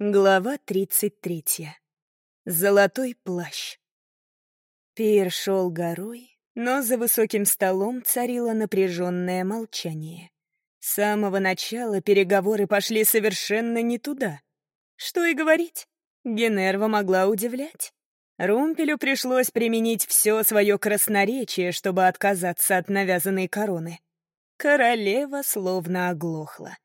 Глава 33. Золотой плащ. Пир шел горой, но за высоким столом царило напряженное молчание. С самого начала переговоры пошли совершенно не туда. Что и говорить, Генерва могла удивлять. Румпелю пришлось применить все свое красноречие, чтобы отказаться от навязанной короны. Королева словно оглохла.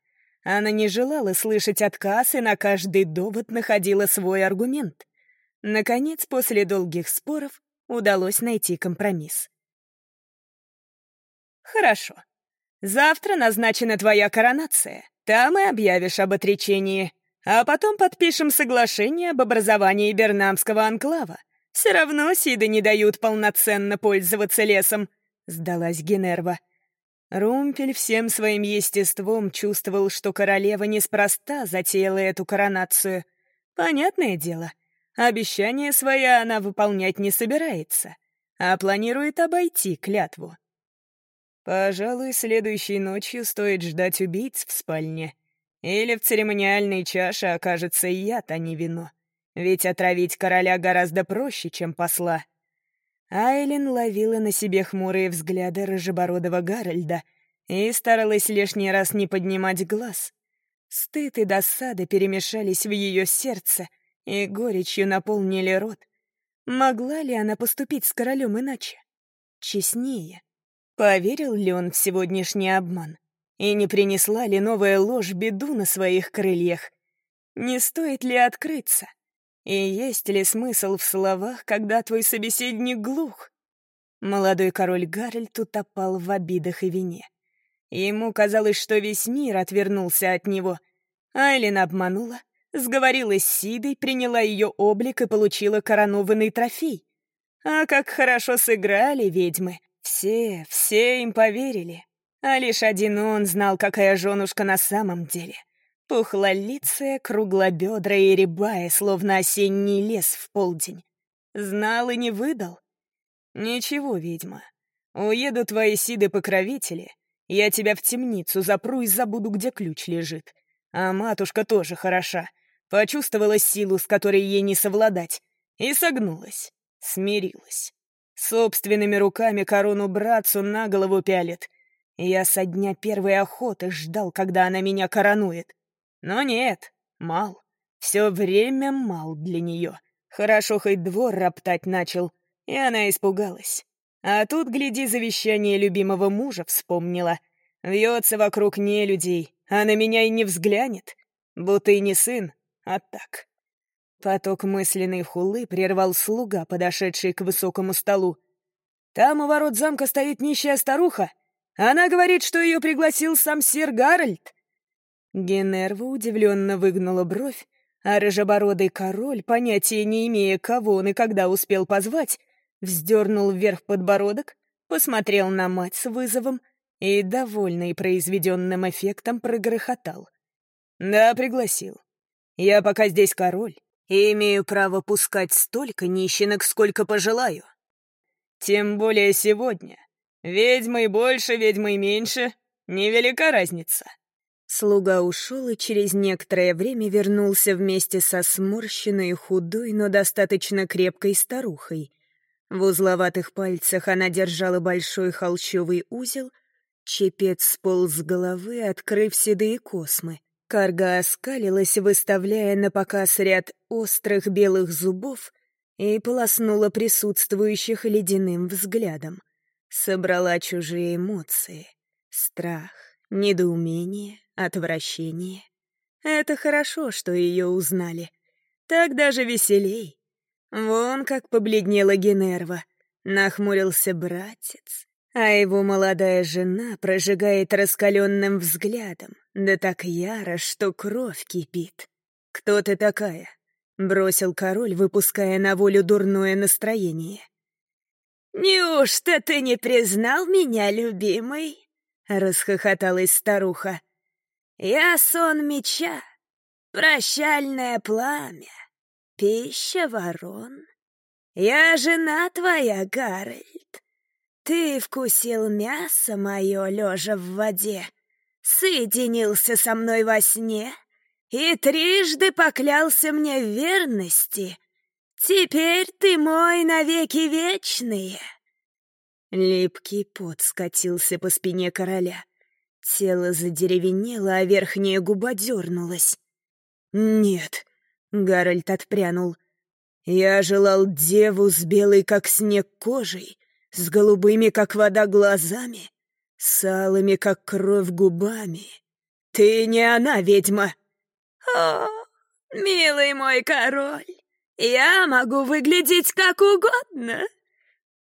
Она не желала слышать отказ и на каждый довод находила свой аргумент. Наконец, после долгих споров, удалось найти компромисс. «Хорошо. Завтра назначена твоя коронация. Там и объявишь об отречении. А потом подпишем соглашение об образовании Бернамского анклава. Все равно Сиды не дают полноценно пользоваться лесом», — сдалась Генерва. Румпель всем своим естеством чувствовал, что королева неспроста затеяла эту коронацию. Понятное дело, обещания свои она выполнять не собирается, а планирует обойти клятву. Пожалуй, следующей ночью стоит ждать убийц в спальне. Или в церемониальной чаше окажется яд, а не вино. Ведь отравить короля гораздо проще, чем посла. Айлин ловила на себе хмурые взгляды рыжебородого Гарольда и старалась лишний раз не поднимать глаз. Стыд и досада перемешались в ее сердце и горечью наполнили рот. Могла ли она поступить с королем иначе? Честнее. Поверил ли он в сегодняшний обман? И не принесла ли новая ложь беду на своих крыльях? Не стоит ли открыться? И есть ли смысл в словах, когда твой собеседник глух? Молодой король Гарольд утопал в обидах и вине. Ему казалось, что весь мир отвернулся от него. Айлин обманула, сговорилась с Сидой, приняла ее облик и получила коронованный трофей. А как хорошо сыграли ведьмы. Все, все им поверили. А лишь один он знал, какая женушка на самом деле — Пухлолицая, круглобедрая и рябая, словно осенний лес в полдень. Знал и не выдал. Ничего, ведьма. Уеду твои сиды-покровители, я тебя в темницу запру и забуду, где ключ лежит. А матушка тоже хороша. Почувствовала силу, с которой ей не совладать. И согнулась. Смирилась. Собственными руками корону братцу на голову пялит. Я со дня первой охоты ждал, когда она меня коронует. Но нет, мал. Все время мал для нее. Хорошо хоть двор роптать начал, и она испугалась. А тут, гляди, завещание любимого мужа вспомнила. Вьется вокруг нелюдей, а на меня и не взглянет. Будто и не сын, а так. Поток мысленной хулы прервал слуга, подошедший к высокому столу. Там у ворот замка стоит нищая старуха. Она говорит, что ее пригласил сам сир Гарольд. Генерва удивленно выгнула бровь, а рыжебородый король, понятия не имея, кого он и когда успел позвать, вздернул вверх подбородок, посмотрел на мать с вызовом и, довольный произведенным эффектом, прогрохотал. «Да, пригласил. Я пока здесь король и имею право пускать столько нищенок, сколько пожелаю. Тем более сегодня. Ведьмой больше, ведьмой меньше — невелика разница». Слуга ушел и через некоторое время вернулся вместе со сморщенной, худой, но достаточно крепкой старухой. В узловатых пальцах она держала большой холщовый узел, чепец сполз с головы, открыв седые космы. Карга оскалилась, выставляя на показ ряд острых белых зубов и полоснула присутствующих ледяным взглядом. Собрала чужие эмоции — страх, недоумение, отвращение. Это хорошо, что ее узнали. Так даже веселей. Вон как побледнела Генерва. Нахмурился братец, а его молодая жена прожигает раскаленным взглядом, да так яро, что кровь кипит. «Кто ты такая?» — бросил король, выпуская на волю дурное настроение. «Неужто ты не признал меня, любимый?» — расхохоталась старуха. «Я сон меча, прощальное пламя, пища ворон. Я жена твоя, Гарольд. Ты вкусил мясо мое, лежа в воде, соединился со мной во сне, и трижды поклялся мне в верности. Теперь ты мой навеки вечные. Липкий пот скатился по спине короля. Тело задеревенело, а верхняя губа дернулась. «Нет», — Гарольд отпрянул. «Я желал деву с белой, как снег, кожей, с голубыми, как вода, глазами, с алыми, как кровь, губами. Ты не она, ведьма!» «О, милый мой король, я могу выглядеть как угодно!»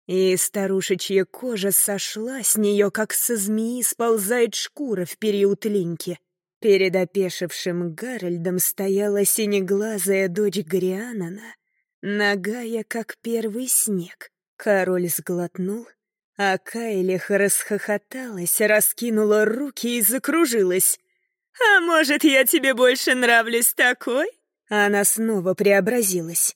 И старушечья кожа сошла с нее, как со змеи сползает шкура в период линьки. Перед опешившим Гарольдом стояла синеглазая дочь Грианана, нагая, как первый снег. Король сглотнул, а Кайлих расхохоталась, раскинула руки и закружилась. «А может, я тебе больше нравлюсь такой?» Она снова преобразилась.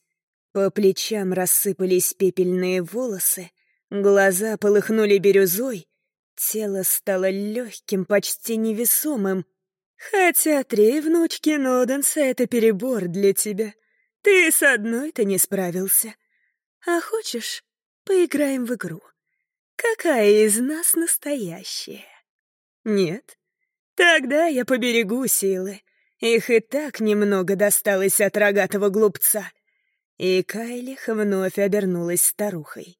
По плечам рассыпались пепельные волосы, глаза полыхнули бирюзой, тело стало легким, почти невесомым. Хотя три внучки Ноденса — это перебор для тебя. Ты с одной-то не справился. А хочешь, поиграем в игру? Какая из нас настоящая? Нет? Тогда я поберегу силы. Их и так немного досталось от рогатого глупца. И Кайлих вновь обернулась старухой.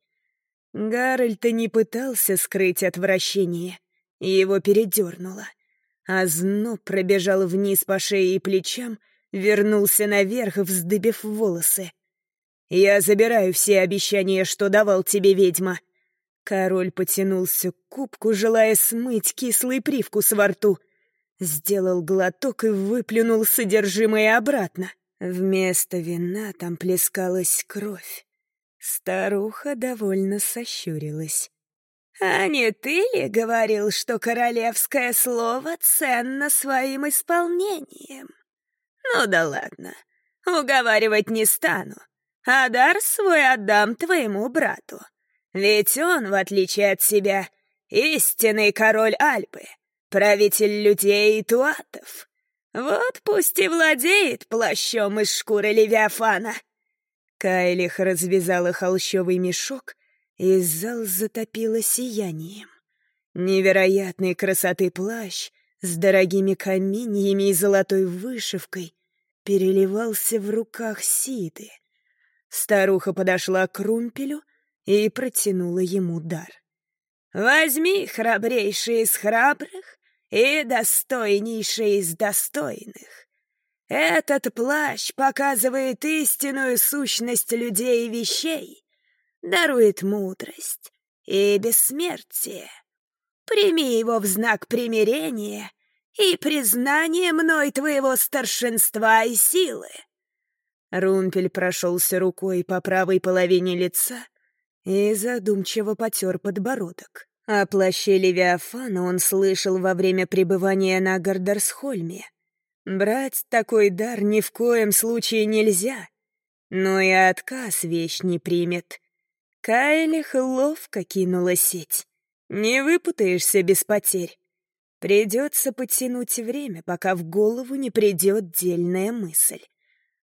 Гарольд не пытался скрыть отвращение, его передернуло. А зноб пробежал вниз по шее и плечам, вернулся наверх, вздыбив волосы. «Я забираю все обещания, что давал тебе ведьма». Король потянулся к кубку, желая смыть кислый привкус во рту. Сделал глоток и выплюнул содержимое обратно. Вместо вина там плескалась кровь. Старуха довольно сощурилась. «А не ты ли говорил, что королевское слово ценно своим исполнением? Ну да ладно, уговаривать не стану, а дар свой отдам твоему брату. Ведь он, в отличие от себя, истинный король Альпы, правитель людей и туатов. Вот пусть и владеет плащом из шкуры Левиафана. Кайлих развязала холщовый мешок, и зал затопило сиянием. Невероятной красоты плащ с дорогими каменьями и золотой вышивкой переливался в руках Сиды. Старуха подошла к румпелю и протянула ему дар. «Возьми, храбрейший из храбрых, и достойнейший из достойных. Этот плащ показывает истинную сущность людей и вещей, дарует мудрость и бессмертие. Прими его в знак примирения и признания мной твоего старшинства и силы. Румпель прошелся рукой по правой половине лица и задумчиво потер подбородок. О плаще Левиафана он слышал во время пребывания на Гардерсхольме. Брать такой дар ни в коем случае нельзя, но и отказ вещь не примет. Кайлих ловко кинула сеть. Не выпутаешься без потерь. Придется подтянуть время, пока в голову не придет дельная мысль.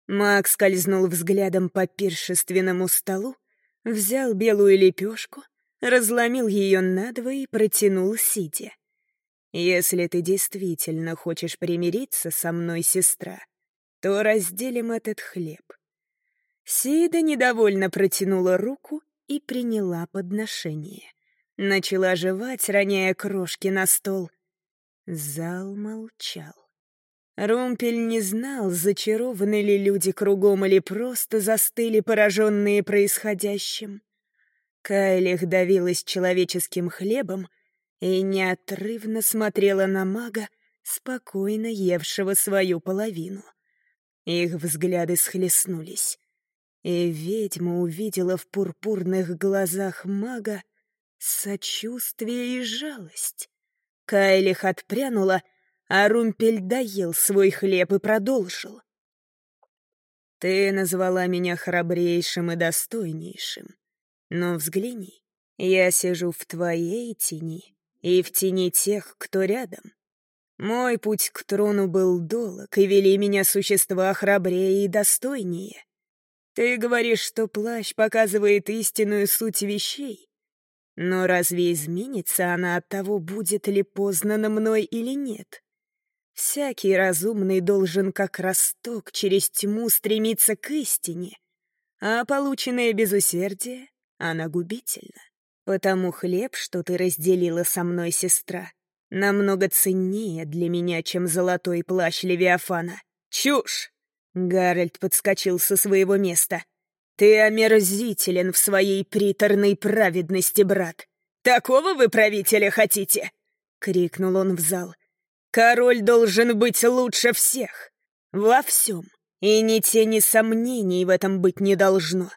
Маг скользнул взглядом по пиршественному столу, взял белую лепешку, разломил ее надвое и протянул сидя. «Если ты действительно хочешь примириться со мной, сестра, то разделим этот хлеб». Сида недовольно протянула руку и приняла подношение. Начала жевать, роняя крошки на стол. Зал молчал. Румпель не знал, зачарованы ли люди кругом или просто застыли, пораженные происходящим. Кайлих давилась человеческим хлебом и неотрывно смотрела на мага, спокойно евшего свою половину. Их взгляды схлестнулись, и ведьма увидела в пурпурных глазах мага сочувствие и жалость. Кайлих отпрянула, а Румпель доел свой хлеб и продолжил. «Ты назвала меня храбрейшим и достойнейшим. Но взгляни, я сижу в твоей тени и в тени тех, кто рядом. Мой путь к трону был долг, и вели меня существа храбрее и достойнее. Ты говоришь, что плащ показывает истинную суть вещей. Но разве изменится она от того, будет ли познана мной или нет? Всякий разумный должен как росток через тьму стремиться к истине, а полученное безусердие, она губительна. Потому хлеб, что ты разделила со мной, сестра, намного ценнее для меня, чем золотой плащ Левиафана. Чушь! Гарольд подскочил со своего места. «Ты омерзителен в своей приторной праведности, брат. Такого вы правителя хотите?» — крикнул он в зал. «Король должен быть лучше всех. Во всем. И ни тени сомнений в этом быть не должно.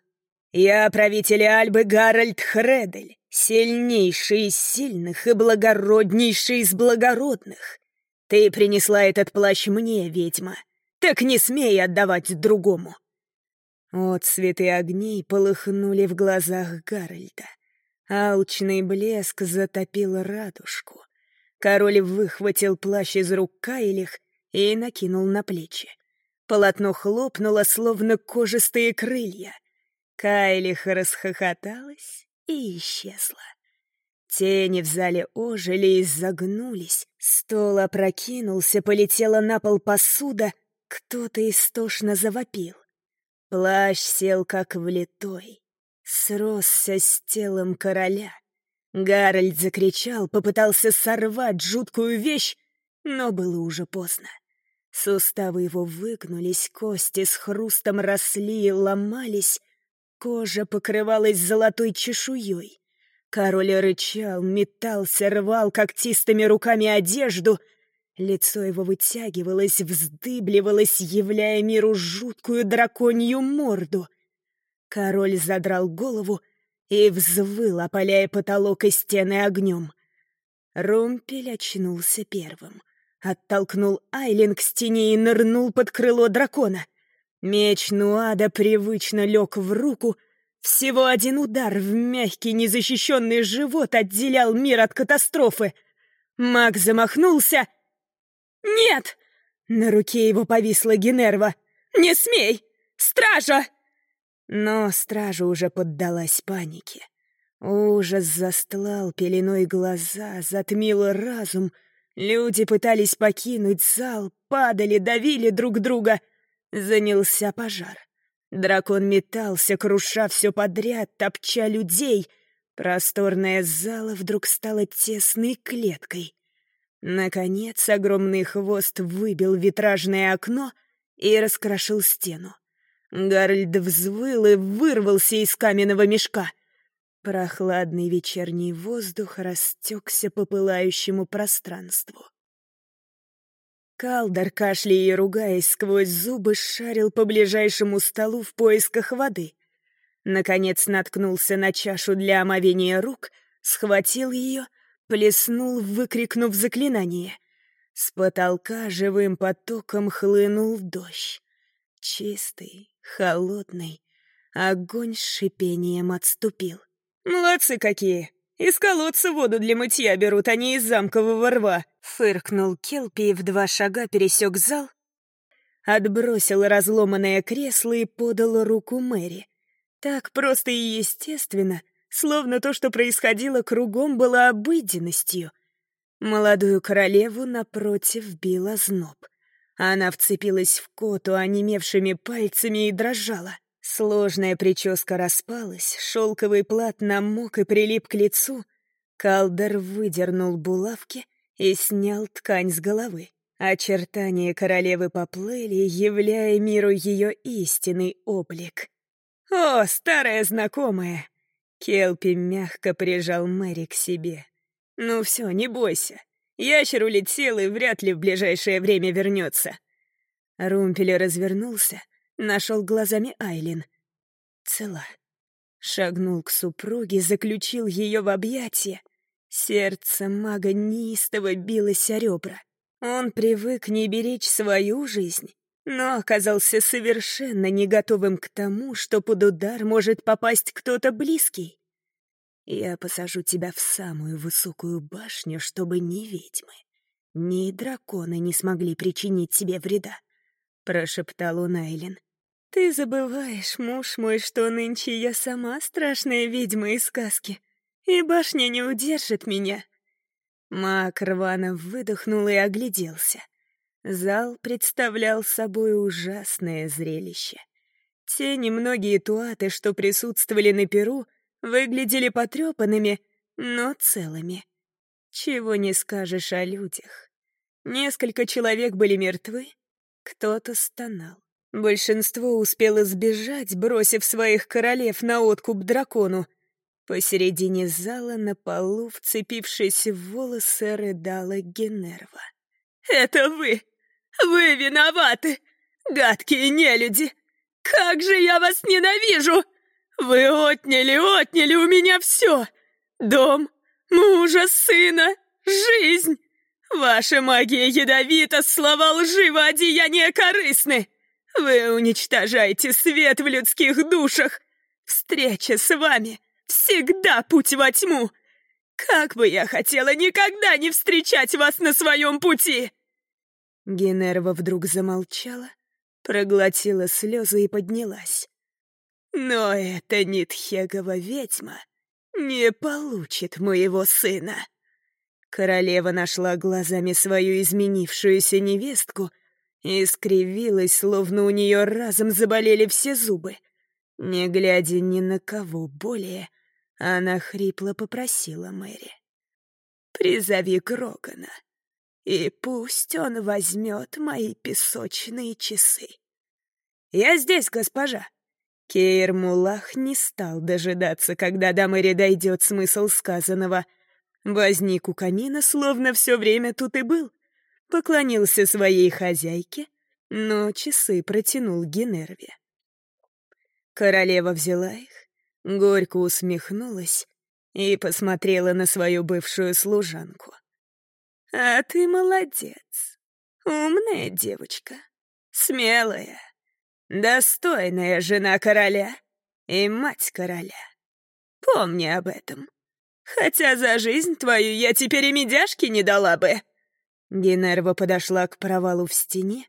Я правитель Альбы Гарольд Хредель, сильнейший из сильных и благороднейший из благородных. Ты принесла этот плащ мне, ведьма, так не смей отдавать другому. Вот цветы огней полыхнули в глазах Гарольда. Алчный блеск затопил радужку. Король выхватил плащ из рук Кайлих и накинул на плечи. Полотно хлопнуло, словно кожистые крылья. Кайлих расхохоталась и исчезла. Тени в зале ожили и загнулись. Стол опрокинулся, полетела на пол посуда. Кто-то истошно завопил. Плащ сел как влитой, сросся с телом короля. Гарольд закричал, попытался сорвать жуткую вещь, но было уже поздно. Суставы его выгнулись, кости с хрустом росли и ломались, кожа покрывалась золотой чешуей. Король рычал, метался, рвал когтистыми руками одежду — Лицо его вытягивалось, вздыбливалось, являя миру жуткую драконью морду. Король задрал голову и взвыл, опаляя потолок и стены огнем. Румпель очнулся первым. Оттолкнул Айлин к стене и нырнул под крыло дракона. Меч Нуада привычно лег в руку. Всего один удар в мягкий незащищенный живот отделял мир от катастрофы. Маг замахнулся — «Нет!» На руке его повисла Генерва. «Не смей! Стража!» Но стража уже поддалась панике. Ужас застлал пеленой глаза, затмил разум. Люди пытались покинуть зал, падали, давили друг друга. Занялся пожар. Дракон метался, круша все подряд, топча людей. Просторная зала вдруг стала тесной клеткой. Наконец огромный хвост выбил витражное окно и раскрошил стену. Гарольд взвыл и вырвался из каменного мешка. Прохладный вечерний воздух растекся по пылающему пространству. Калдер, кашляя и ругаясь сквозь зубы, шарил по ближайшему столу в поисках воды. Наконец наткнулся на чашу для омовения рук, схватил ее плеснул, выкрикнув заклинание. С потолка живым потоком хлынул дождь. Чистый, холодный. Огонь с шипением отступил. «Молодцы какие! Из колодца воду для мытья берут, а не из замкового рва!» Фыркнул Келпи и в два шага пересек зал, отбросил разломанное кресло и подал руку Мэри. Так просто и естественно — словно то, что происходило кругом, было обыденностью. Молодую королеву напротив била зноб. Она вцепилась в коту онемевшими пальцами и дрожала. Сложная прическа распалась, шелковый плат намок и прилип к лицу. Калдер выдернул булавки и снял ткань с головы. Очертания королевы поплыли, являя миру ее истинный облик. «О, старая знакомая!» Келпи мягко прижал Мэри к себе. «Ну все, не бойся. Ящер улетел и вряд ли в ближайшее время вернется». Румпель развернулся, нашел глазами Айлин. Цела. Шагнул к супруге, заключил ее в объятия. Сердце мага неистово билось о ребра. Он привык не беречь свою жизнь, но оказался совершенно не готовым к тому, что под удар может попасть кто-то близкий. Я посажу тебя в самую высокую башню, чтобы не ведьмы, Ни драконы не смогли причинить тебе вреда», — прошептал он Айлин. «Ты забываешь, муж мой, что нынче я сама страшная ведьма из сказки, и башня не удержит меня». Мак рвано выдохнул и огляделся. Зал представлял собой ужасное зрелище. Те немногие туаты, что присутствовали на перу, выглядели потрепанными, но целыми. Чего не скажешь о людях. Несколько человек были мертвы, кто-то стонал. Большинство успело сбежать, бросив своих королев на откуп дракону. Посередине зала на полу, вцепившись в волосы, рыдала Генерва. «Это вы! Вы виноваты! Гадкие нелюди! Как же я вас ненавижу! Вы отняли, отняли у меня все! Дом, мужа, сына, жизнь! Ваша магия ядовита, слова лживы, одеяния корыстны! Вы уничтожаете свет в людских душах! Встреча с вами всегда путь во тьму! Как бы я хотела никогда не встречать вас на своем пути!» Генерва вдруг замолчала, проглотила слезы и поднялась. «Но эта Нитхегова ведьма не получит моего сына!» Королева нашла глазами свою изменившуюся невестку и скривилась, словно у нее разом заболели все зубы. Не глядя ни на кого более, она хрипло попросила Мэри. «Призови Грогана и пусть он возьмет мои песочные часы. «Я здесь, госпожа!» Кейр Мулах не стал дожидаться, когда до Мэри дойдет смысл сказанного. Возник у камина, словно все время тут и был. Поклонился своей хозяйке, но часы протянул Генерве. Королева взяла их, горько усмехнулась и посмотрела на свою бывшую служанку. А ты молодец. Умная девочка. Смелая. Достойная жена короля и мать короля. Помни об этом. Хотя за жизнь твою я теперь и медяшки не дала бы. Генерва подошла к провалу в стене,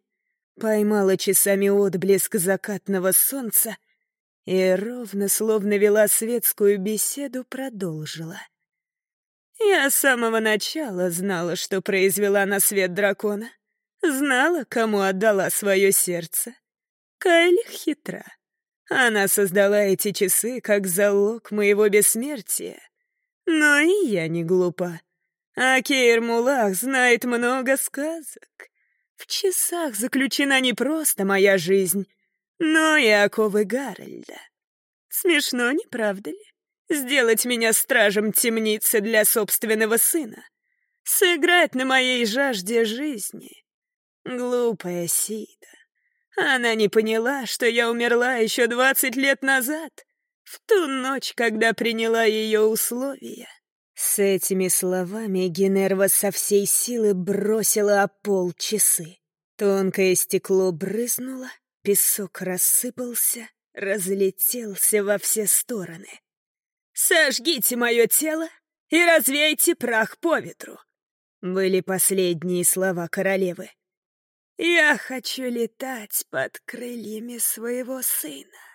поймала часами отблеск закатного солнца и ровно, словно вела светскую беседу, продолжила — я с самого начала знала, что произвела на свет дракона. Знала, кому отдала свое сердце. Кайли хитра. Она создала эти часы как залог моего бессмертия. Но и я не глупа. А Кейр Мулах знает много сказок. В часах заключена не просто моя жизнь, но и оковы Гарольда. Смешно, не правда ли? Сделать меня стражем темницы для собственного сына. Сыграть на моей жажде жизни. Глупая Сида. Она не поняла, что я умерла еще двадцать лет назад, в ту ночь, когда приняла ее условия. С этими словами Генерва со всей силы бросила о пол. Тонкое стекло брызнуло, песок рассыпался, разлетелся во все стороны. «Сожгите мое тело и развейте прах по ветру», — были последние слова королевы. «Я хочу летать под крыльями своего сына».